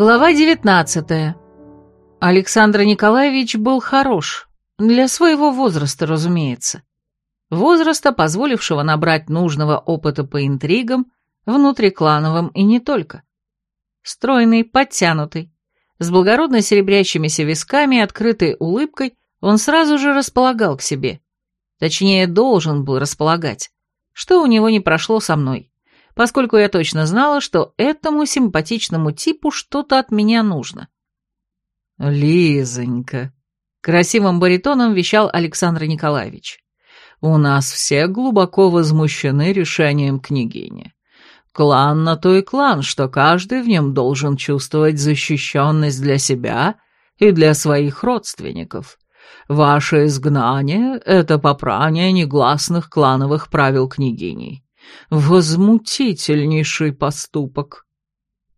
Глава 19. Александр Николаевич был хорош. Для своего возраста, разумеется. Возраста, позволившего набрать нужного опыта по интригам, внутриклановым и не только. Стройный, подтянутый, с благородно серебрящимися висками и открытой улыбкой, он сразу же располагал к себе. Точнее, должен был располагать, что у него не прошло со мной поскольку я точно знала, что этому симпатичному типу что-то от меня нужно. «Лизонька», — красивым баритоном вещал Александр Николаевич, — «у нас все глубоко возмущены решением княгини. Клан на то и клан, что каждый в нем должен чувствовать защищенность для себя и для своих родственников. Ваше изгнание — это попрание негласных клановых правил княгиней. Возмутительнейший поступок.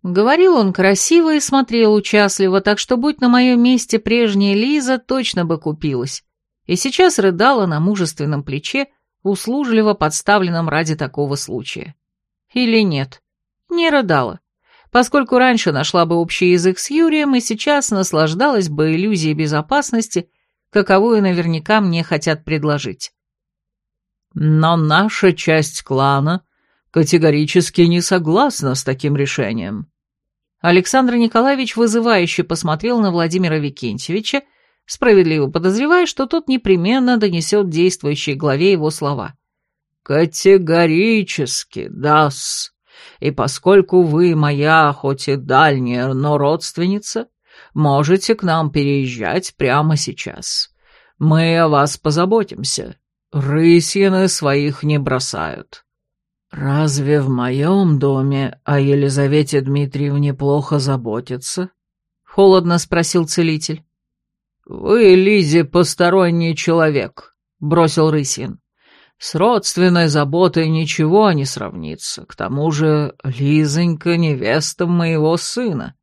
Говорил он красиво и смотрел участливо, так что, будь на моем месте прежняя Лиза, точно бы купилась. И сейчас рыдала на мужественном плече, услужливо подставленном ради такого случая. Или нет? Не рыдала. Поскольку раньше нашла бы общий язык с Юрием и сейчас наслаждалась бы иллюзией безопасности, каковую наверняка мне хотят предложить. Но наша часть клана категорически не согласна с таким решением. Александр Николаевич вызывающе посмотрел на Владимира Викентьевича, справедливо подозревая, что тот непременно донесет действующей главе его слова. «Категорически, да-с. И поскольку вы моя, хоть и дальняя, но родственница, можете к нам переезжать прямо сейчас. Мы о вас позаботимся. Рысьины своих не бросают. Разве в моем доме о Елизавете Дмитриевне плохо заботятся? Холодно спросил целитель. Вы, Лизе, посторонний человек, бросил Рысин. С родственной заботой ничего не сравнится. К тому же Лизонька — невеста моего сына.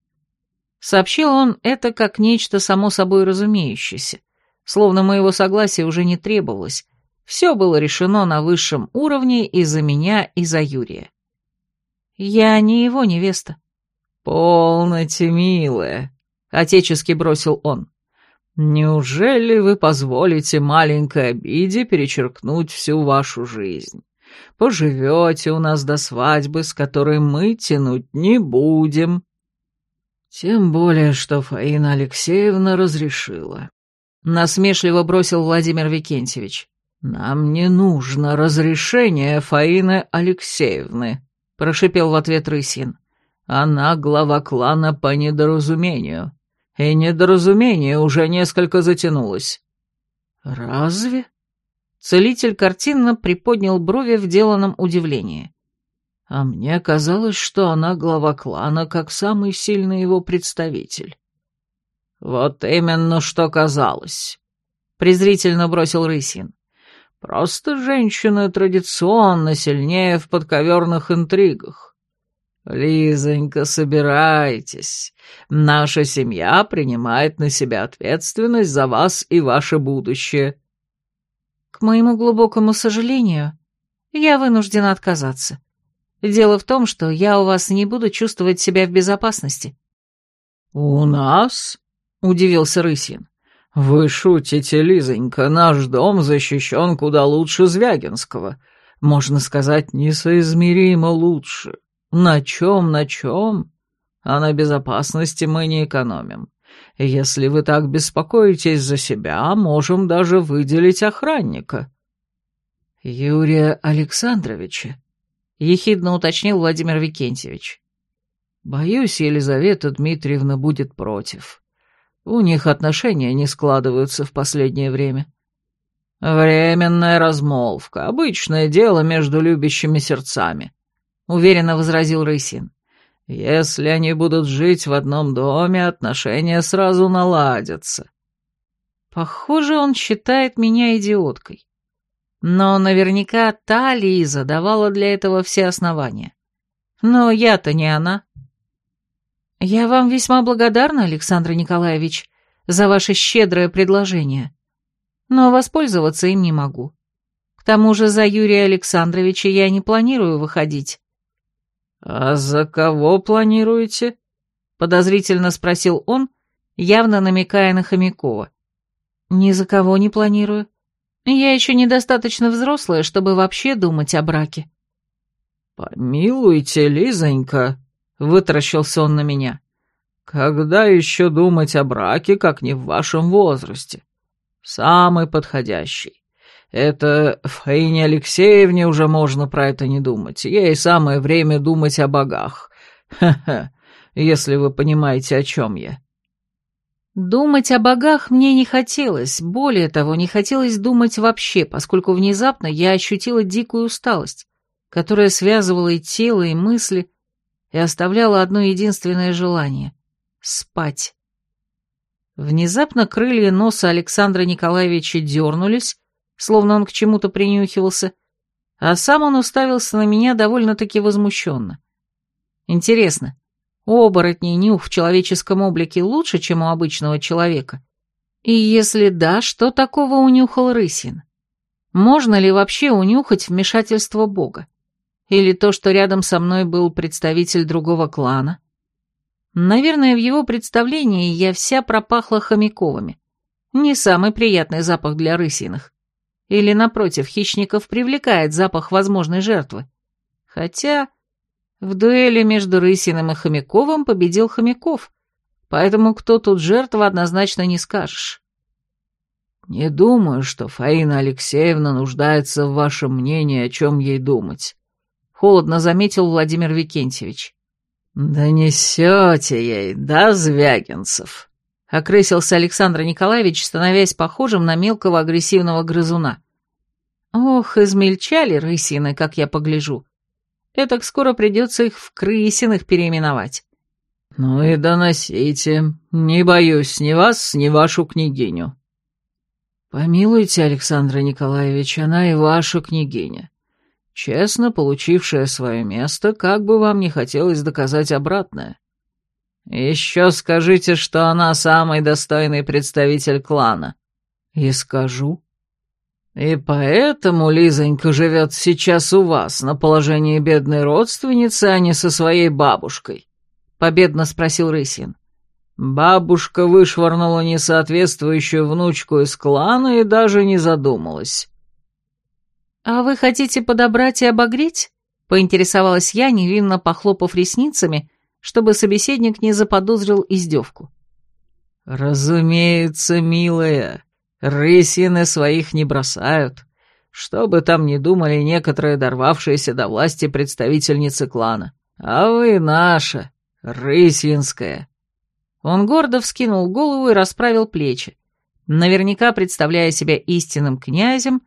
Сообщил он это как нечто само собой разумеющееся, словно моего согласия уже не требовалось, все было решено на высшем уровне и за меня, и за Юрия. Я не его невеста. «Полноте, милая», — отечески бросил он. «Неужели вы позволите маленькой обиде перечеркнуть всю вашу жизнь? Поживете у нас до свадьбы, с которой мы тянуть не будем». «Тем более, что Фаина Алексеевна разрешила», — насмешливо бросил Владимир Викентьевич. «Нам не нужно разрешение Фаины Алексеевны», — прошипел в ответ Рысин. «Она глава клана по недоразумению, и недоразумение уже несколько затянулось». «Разве?» Целитель картинно приподнял брови в деланном удивлении. «А мне казалось, что она глава клана, как самый сильный его представитель». «Вот именно что казалось», — презрительно бросил Рысин. Просто женщины традиционно сильнее в подковерных интригах. Лизонька, собирайтесь. Наша семья принимает на себя ответственность за вас и ваше будущее. К моему глубокому сожалению, я вынуждена отказаться. Дело в том, что я у вас не буду чувствовать себя в безопасности. У нас? — удивился Рысин. «Вы шутите, Лизонька, наш дом защищен куда лучше Звягинского. Можно сказать, несоизмеримо лучше. На чем, на чем? А на безопасности мы не экономим. Если вы так беспокоитесь за себя, можем даже выделить охранника». «Юрия Александровича», — ехидно уточнил Владимир Викентьевич. «Боюсь, Елизавета Дмитриевна будет против». У них отношения не складываются в последнее время. «Временная размолвка, обычное дело между любящими сердцами», — уверенно возразил Рысин. «Если они будут жить в одном доме, отношения сразу наладятся». Похоже, он считает меня идиоткой. Но наверняка та Лиза давала для этого все основания. Но я-то не она. «Я вам весьма благодарна, Александр Николаевич, за ваше щедрое предложение, но воспользоваться им не могу. К тому же за Юрия Александровича я не планирую выходить». «А за кого планируете?» — подозрительно спросил он, явно намекая на Хомякова. «Ни за кого не планирую. Я еще недостаточно взрослая, чтобы вообще думать о браке». «Помилуйте, Лизонька», — вытаращился он на меня. «Когда еще думать о браке, как не в вашем возрасте? Самый подходящий. Это Фаине Алексеевне уже можно про это не думать. Ей самое время думать о богах. Ха-ха, если вы понимаете, о чем я». Думать о богах мне не хотелось, более того, не хотелось думать вообще, поскольку внезапно я ощутила дикую усталость, которая связывала и тело, и мысли, и оставляла одно единственное желание — спать. Внезапно крылья носа Александра Николаевича дернулись, словно он к чему-то принюхивался, а сам он уставился на меня довольно-таки возмущенно. Интересно, оборотней нюх в человеческом облике лучше, чем у обычного человека? И если да, что такого унюхал Рысин? Можно ли вообще унюхать вмешательство Бога? Или то, что рядом со мной был представитель другого клана? Наверное, в его представлении я вся пропахла хомяковыми. Не самый приятный запах для рысиных. Или, напротив, хищников привлекает запах возможной жертвы. Хотя в дуэли между Рысиным и Хомяковым победил Хомяков, поэтому кто тут жертва, однозначно не скажешь. «Не думаю, что Фаина Алексеевна нуждается в вашем мнении, о чем ей думать», — холодно заметил Владимир Викентьевич. «Да несете ей, да, Звягинцев?» — окрысился Александр Николаевич, становясь похожим на мелкого агрессивного грызуна. «Ох, измельчали рысины, как я погляжу. Этак скоро придется их в крысиных переименовать. «Ну и доносите. Не боюсь ни вас, ни вашу княгиню». «Помилуйте, Александра Николаевич, она и ваша княгиня. Честно получившая свое место, как бы вам не хотелось доказать обратное. Еще скажите, что она самый достойный представитель клана. И скажу. И поэтому Лизонька живет сейчас у вас на положении бедной родственницы, а не со своей бабушкой?» — победно спросил Рысин. «Бабушка вышвырнула несоответствующую внучку из клана и даже не задумалась». «А вы хотите подобрать и обогреть?» — поинтересовалась я, невинно похлопав ресницами, чтобы собеседник не заподозрил издевку. «Разумеется, милая», Рысины своих не бросают. Что бы там ни думали некоторые дорвавшиеся до власти представительницы клана. А вы наша, рысинская. Он гордо вскинул голову и расправил плечи, наверняка представляя себя истинным князем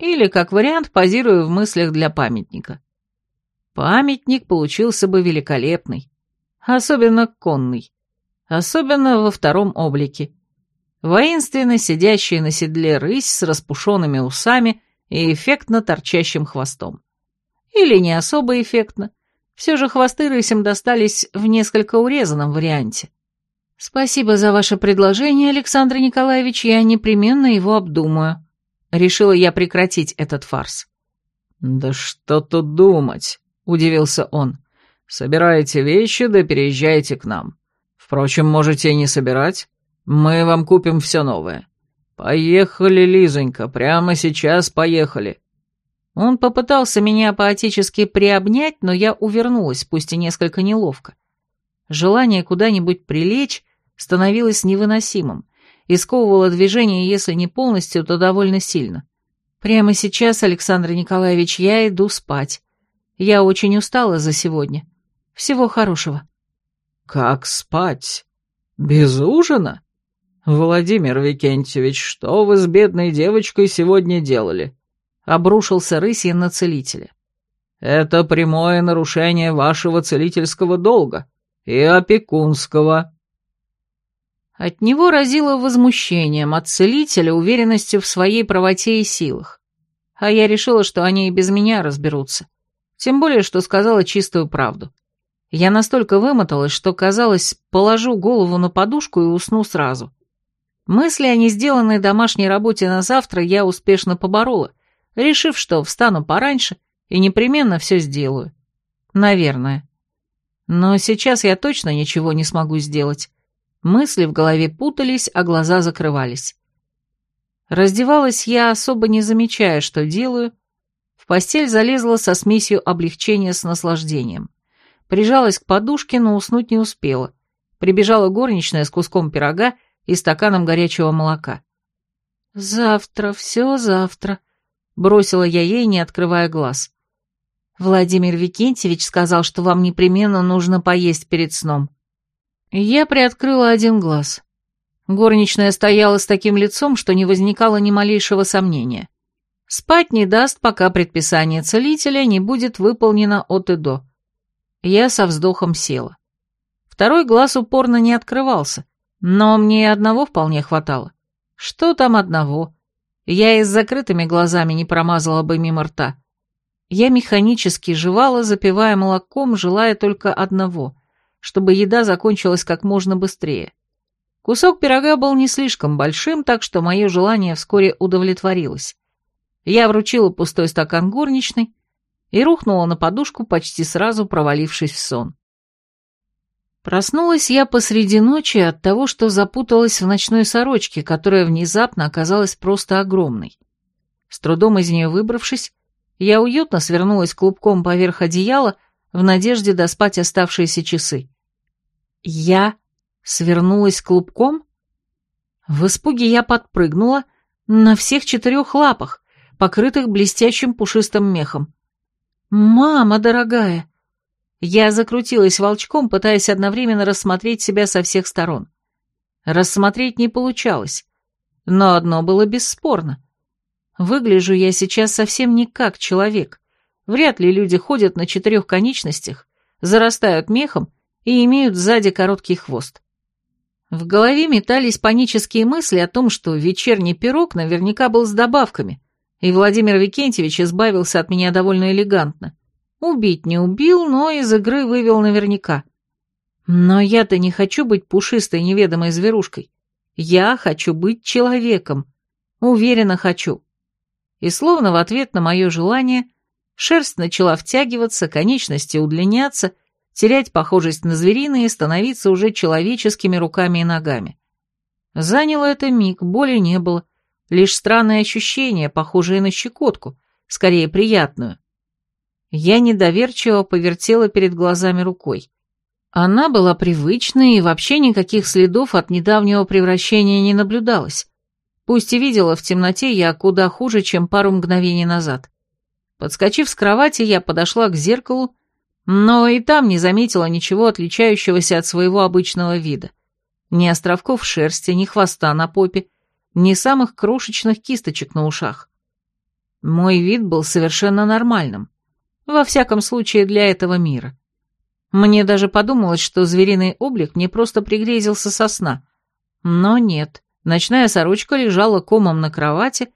или, как вариант, позируя в мыслях для памятника. Памятник получился бы великолепный, особенно конный, особенно во втором облике воинственно сидящая на седле рысь с распушенными усами и эффектно торчащим хвостом. Или не особо эффектно, все же хвосты рысям достались в несколько урезанном варианте. «Спасибо за ваше предложение, Александр Николаевич, я непременно его обдумаю». Решила я прекратить этот фарс. «Да что тут думать?» — удивился он. «Собирайте вещи да переезжайте к нам. Впрочем, можете не собирать. Мы вам купим все новое. Поехали, Лизонька, прямо сейчас поехали». Он попытался меня поотечески приобнять, но я увернулась, пусть и несколько неловко. Желание куда-нибудь прилечь становилось невыносимым и сковывало движение, если не полностью, то довольно сильно. Прямо сейчас, Александр Николаевич, я иду спать. Я очень устала за сегодня. Всего хорошего. «Как спать? Без ужина?» «Владимир Викентьевич, что вы с бедной девочкой сегодня делали?» Обрушился Рысин на целителя. «Это прямое нарушение вашего целительского долга и опекунского». От него разило возмущением, от целителя уверенностью в своей правоте и силах. А я решила, что они и без меня разберутся. Тем более, что сказала чистую правду. Я настолько вымоталась, что, казалось, положу голову на подушку и усну сразу. Мысли о несделанной домашней работе на завтра я успешно поборола, решив, что встану пораньше и непременно все сделаю. Наверное. Но сейчас я точно ничего не смогу сделать. Мысли в голове путались, а глаза закрывались. Раздевалась я, особо не замечая, что делаю. В постель залезла со смесью облегчения с наслаждением. Прижалась к подушке, но уснуть не успела. Прибежала горничная с куском пирога и стаканом горячего молока. «Завтра, все завтра», — бросила я ей, не открывая глаз. «Владимир Викентьевич сказал, что вам непременно нужно поесть перед сном». Я приоткрыла один глаз. Горничная стояла с таким лицом, что не возникало ни малейшего сомнения. Спать не даст, пока предписание целителя не будет выполнено от и до. Я со вздохом села. Второй глаз упорно не открывался, но мне и одного вполне хватало. Что там одного? Я и с закрытыми глазами не промазала бы мимо рта. Я механически жевала, запивая молоком, желая только одного чтобы еда закончилась как можно быстрее. Кусок пирога был не слишком большим, так что мое желание вскоре удовлетворилось. Я вручила пустой стакан горничной и рухнула на подушку, почти сразу провалившись в сон. Проснулась я посреди ночи от того, что запуталась в ночной сорочке, которая внезапно оказалась просто огромной. С трудом из нее выбравшись, я уютно свернулась клубком поверх одеяла, в надежде доспать оставшиеся часы. Я свернулась клубком? В испуге я подпрыгнула на всех четырех лапах, покрытых блестящим пушистым мехом. «Мама дорогая!» Я закрутилась волчком, пытаясь одновременно рассмотреть себя со всех сторон. Рассмотреть не получалось, но одно было бесспорно. Выгляжу я сейчас совсем не как человек. Вряд ли люди ходят на четырех конечностях, зарастают мехом и имеют сзади короткий хвост. В голове метались панические мысли о том, что вечерний пирог наверняка был с добавками, и Владимир Викентьевич избавился от меня довольно элегантно. Убить не убил, но из игры вывел наверняка. Но я-то не хочу быть пушистой неведомой зверушкой. Я хочу быть человеком. Уверенно хочу. И словно в ответ на мое желание – Шерсть начала втягиваться, конечности удлиняться, терять похожесть на звериные и становиться уже человеческими руками и ногами. Заняло это миг, боли не было, лишь странное ощущение, похожее на щекотку, скорее приятную. Я недоверчиво повертела перед глазами рукой. Она была привычной, и вообще никаких следов от недавнего превращения не наблюдалось. Пусть и видела в темноте я куда хуже, чем пару мгновений назад. Подскочив с кровати, я подошла к зеркалу, но и там не заметила ничего отличающегося от своего обычного вида. Ни островков шерсти, ни хвоста на попе, ни самых крошечных кисточек на ушах. Мой вид был совершенно нормальным, во всяком случае для этого мира. Мне даже подумалось, что звериный облик мне просто пригрезился со сна. Но нет, ночная сорочка лежала комом на кровати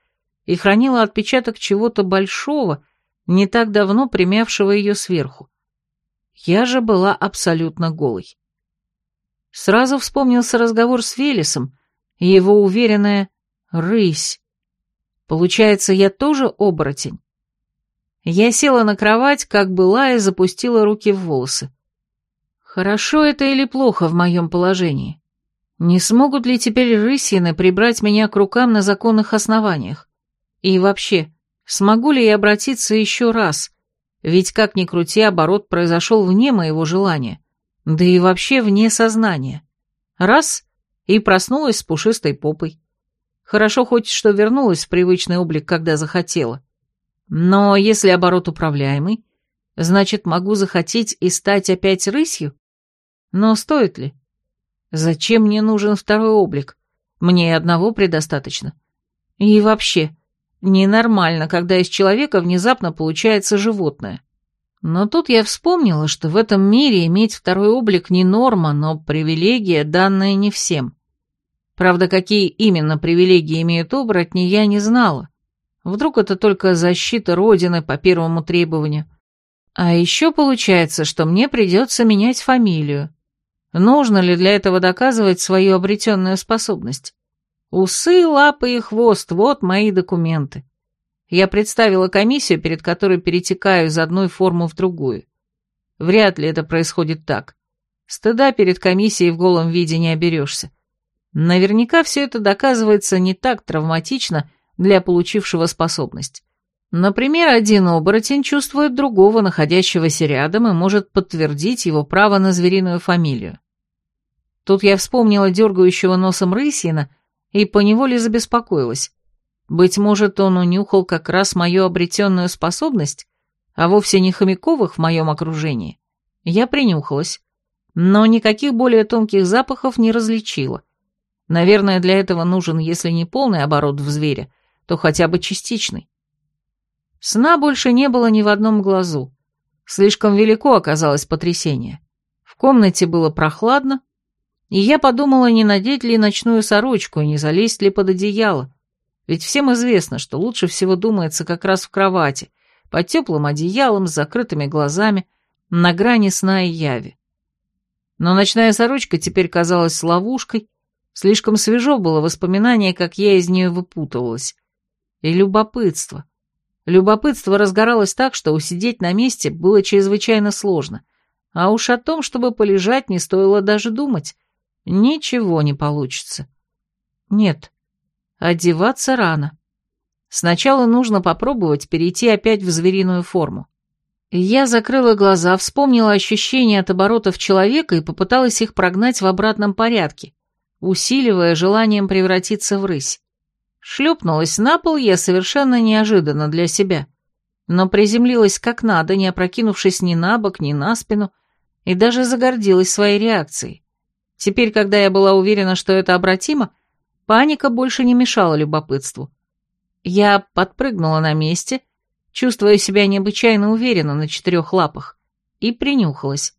и хранила отпечаток чего-то большого, не так давно примявшего ее сверху. Я же была абсолютно голой. Сразу вспомнился разговор с Велесом и его уверенная «рысь». Получается, я тоже оборотень? Я села на кровать, как была, и запустила руки в волосы. Хорошо это или плохо в моем положении? Не смогут ли теперь рысины прибрать меня к рукам на законных основаниях? И вообще, Смогу ли я обратиться еще раз? Ведь, как ни крути, оборот произошел вне моего желания, да и вообще вне сознания. Раз — и проснулась с пушистой попой. Хорошо хоть что вернулась в привычный облик, когда захотела. Но если оборот управляемый, значит, могу захотеть и стать опять рысью? Но стоит ли? Зачем мне нужен второй облик? Мне и одного предостаточно. И вообще, Ненормально, когда из человека внезапно получается животное. Но тут я вспомнила, что в этом мире иметь второй облик не норма, но привилегия, данная не всем. Правда, какие именно привилегии имеют оборотни, я не знала. Вдруг это только защита Родины по первому требованию. А еще получается, что мне придется менять фамилию. Нужно ли для этого доказывать свою обретенную способность? Усы, лапы и хвост — вот мои документы. Я представила комиссию, перед которой перетекаю из одной формы в другую. Вряд ли это происходит так. Стыда перед комиссией в голом виде не оберешься. Наверняка все это доказывается не так травматично для получившего способность. Например, один оборотень чувствует другого, находящегося рядом, и может подтвердить его право на звериную фамилию. Тут я вспомнила дергающего носом рысина и поневоле забеспокоилась. Быть может, он унюхал как раз мою обретенную способность, а вовсе не хомяковых в моем окружении. Я принюхалась, но никаких более тонких запахов не различила. Наверное, для этого нужен, если не полный оборот в звере, то хотя бы частичный. Сна больше не было ни в одном глазу. Слишком велико оказалось потрясение. В комнате было прохладно, и я подумала, не надеть ли ночную сорочку и не залезть ли под одеяло. Ведь всем известно, что лучше всего думается как раз в кровати, под теплым одеялом, с закрытыми глазами, на грани сна и яви. Но ночная сорочка теперь казалась ловушкой, слишком свежо было воспоминание, как я из нее выпутывалась. И любопытство. Любопытство разгоралось так, что усидеть на месте было чрезвычайно сложно, а уж о том, чтобы полежать, не стоило даже думать. Ничего не получится. Нет, одеваться рано. Сначала нужно попробовать перейти опять в звериную форму. Я закрыла глаза, вспомнила ощущения от оборотов человека и попыталась их прогнать в обратном порядке, усиливая желанием превратиться в рысь. Шлепнулась на пол я совершенно неожиданно для себя, но приземлилась как надо, не опрокинувшись ни на бок, ни на спину, и даже загордилась своей реакцией. Теперь, когда я была уверена, что это обратимо, паника больше не мешала любопытству. Я подпрыгнула на месте, чувствуя себя необычайно уверенно на четырех лапах, и принюхалась.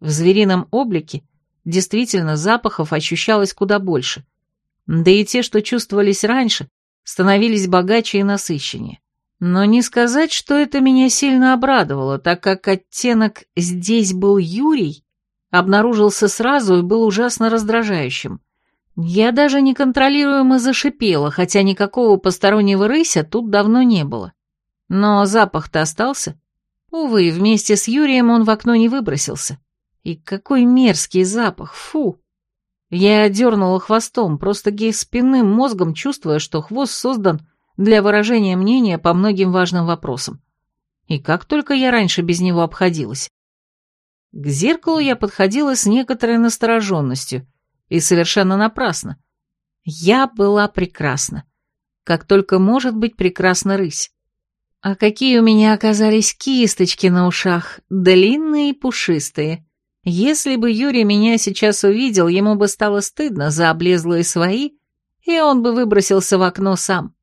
В зверином облике действительно запахов ощущалось куда больше. Да и те, что чувствовались раньше, становились богаче и насыщеннее. Но не сказать, что это меня сильно обрадовало, так как оттенок «здесь был Юрий» обнаружился сразу и был ужасно раздражающим. Я даже неконтролируемо зашипела, хотя никакого постороннего рыся тут давно не было. Но запах-то остался. Увы, вместе с Юрием он в окно не выбросился. И какой мерзкий запах, фу! Я дернула хвостом, просто гей спинным мозгом, чувствуя, что хвост создан для выражения мнения по многим важным вопросам. И как только я раньше без него обходилась. К зеркалу я подходила с некоторой настороженностью, и совершенно напрасно. Я была прекрасна. Как только может быть прекрасна рысь. А какие у меня оказались кисточки на ушах, длинные и пушистые. Если бы Юрий меня сейчас увидел, ему бы стало стыдно за облезлые свои, и он бы выбросился в окно сам.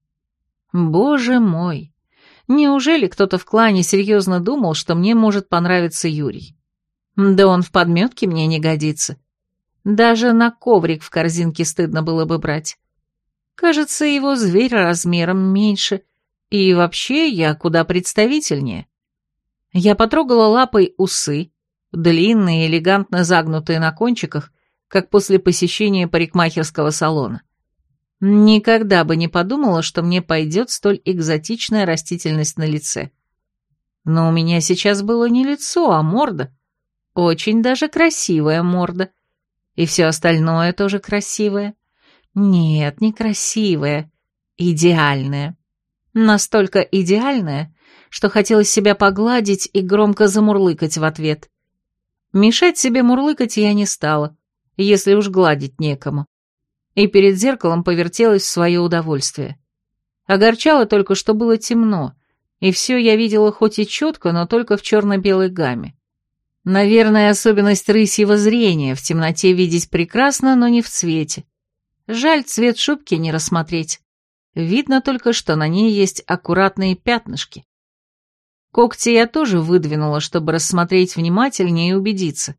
Боже мой! Неужели кто-то в клане серьезно думал, что мне может понравиться Юрий? Да он в подметке мне не годится. Даже на коврик в корзинке стыдно было бы брать. Кажется, его зверь размером меньше, и вообще я куда представительнее. Я потрогала лапой усы, длинные, элегантно загнутые на кончиках, как после посещения парикмахерского салона. Никогда бы не подумала, что мне пойдет столь экзотичная растительность на лице. Но у меня сейчас было не лицо, а морда. Очень даже красивая морда — и все остальное тоже красивое. Нет, не красивое. Идеальное. Настолько идеальное, что хотелось себя погладить и громко замурлыкать в ответ. Мешать себе мурлыкать я не стала, если уж гладить некому. И перед зеркалом повертелась в свое удовольствие. Огорчало только, что было темно, и все я видела хоть и четко, но только в черно-белой гамме. Наверное, особенность рысьего зрения, в темноте видеть прекрасно, но не в цвете. Жаль, цвет шубки не рассмотреть. Видно только, что на ней есть аккуратные пятнышки. Когти я тоже выдвинула, чтобы рассмотреть внимательнее и убедиться.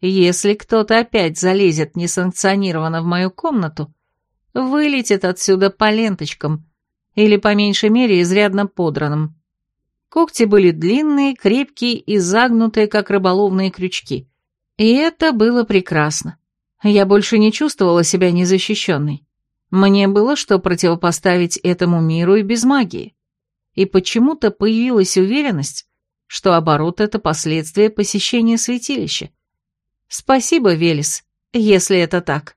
Если кто-то опять залезет несанкционированно в мою комнату, вылетит отсюда по ленточкам или, по меньшей мере, изрядно подранным. Когти были длинные, крепкие и загнутые, как рыболовные крючки. И это было прекрасно. Я больше не чувствовала себя незащищенной. Мне было что противопоставить этому миру и без магии. И почему-то появилась уверенность, что оборот — это последствия посещения святилища. Спасибо, Велес, если это так.